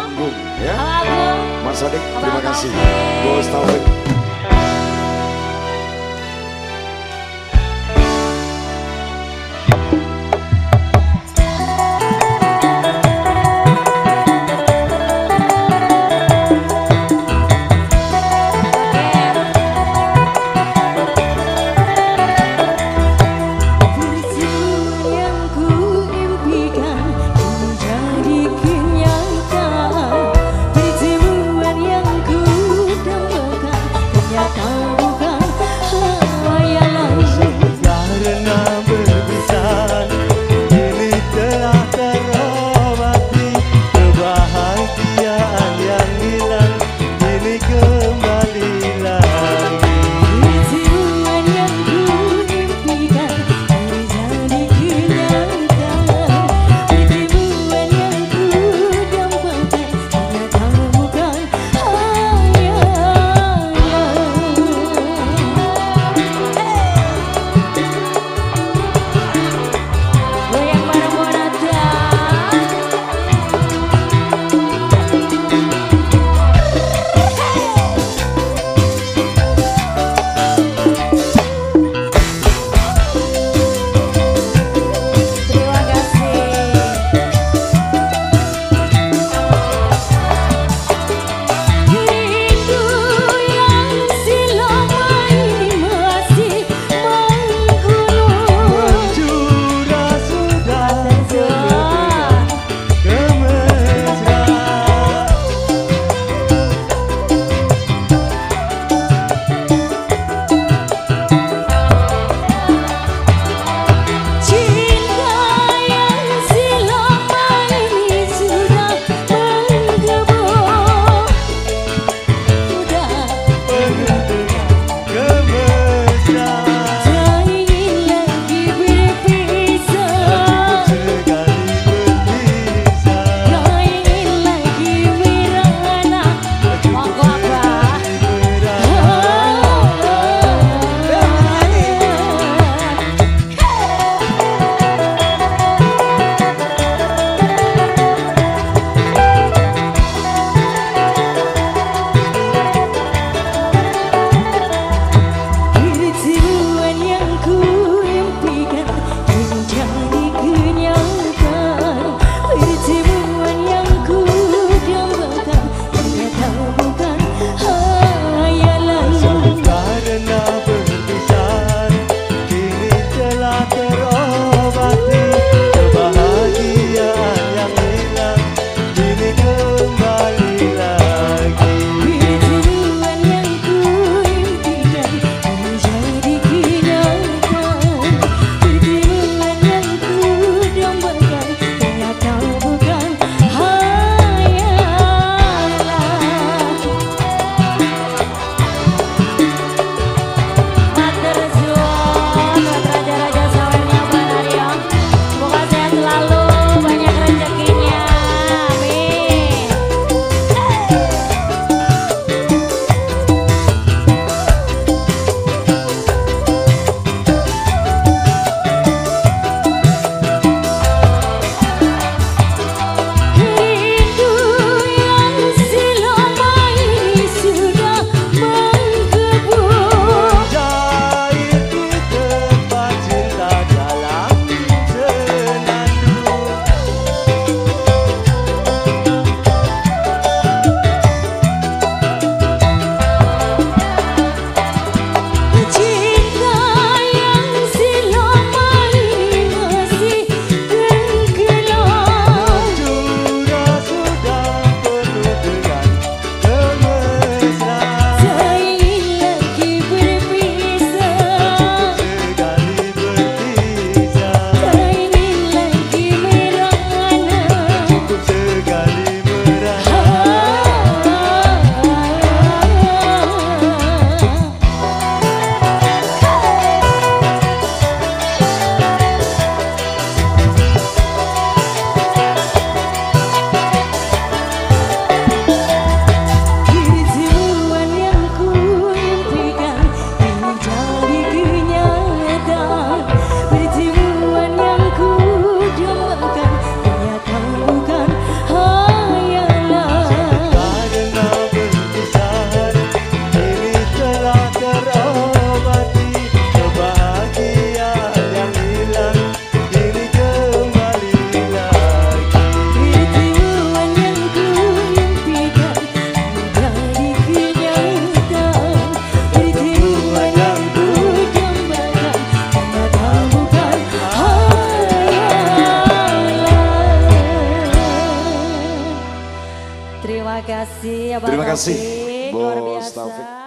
panggung ya. Agung. Mas Sodik, terima kasih. Bos Taufik. Kasih. Terima kasih, Bos. Taufik.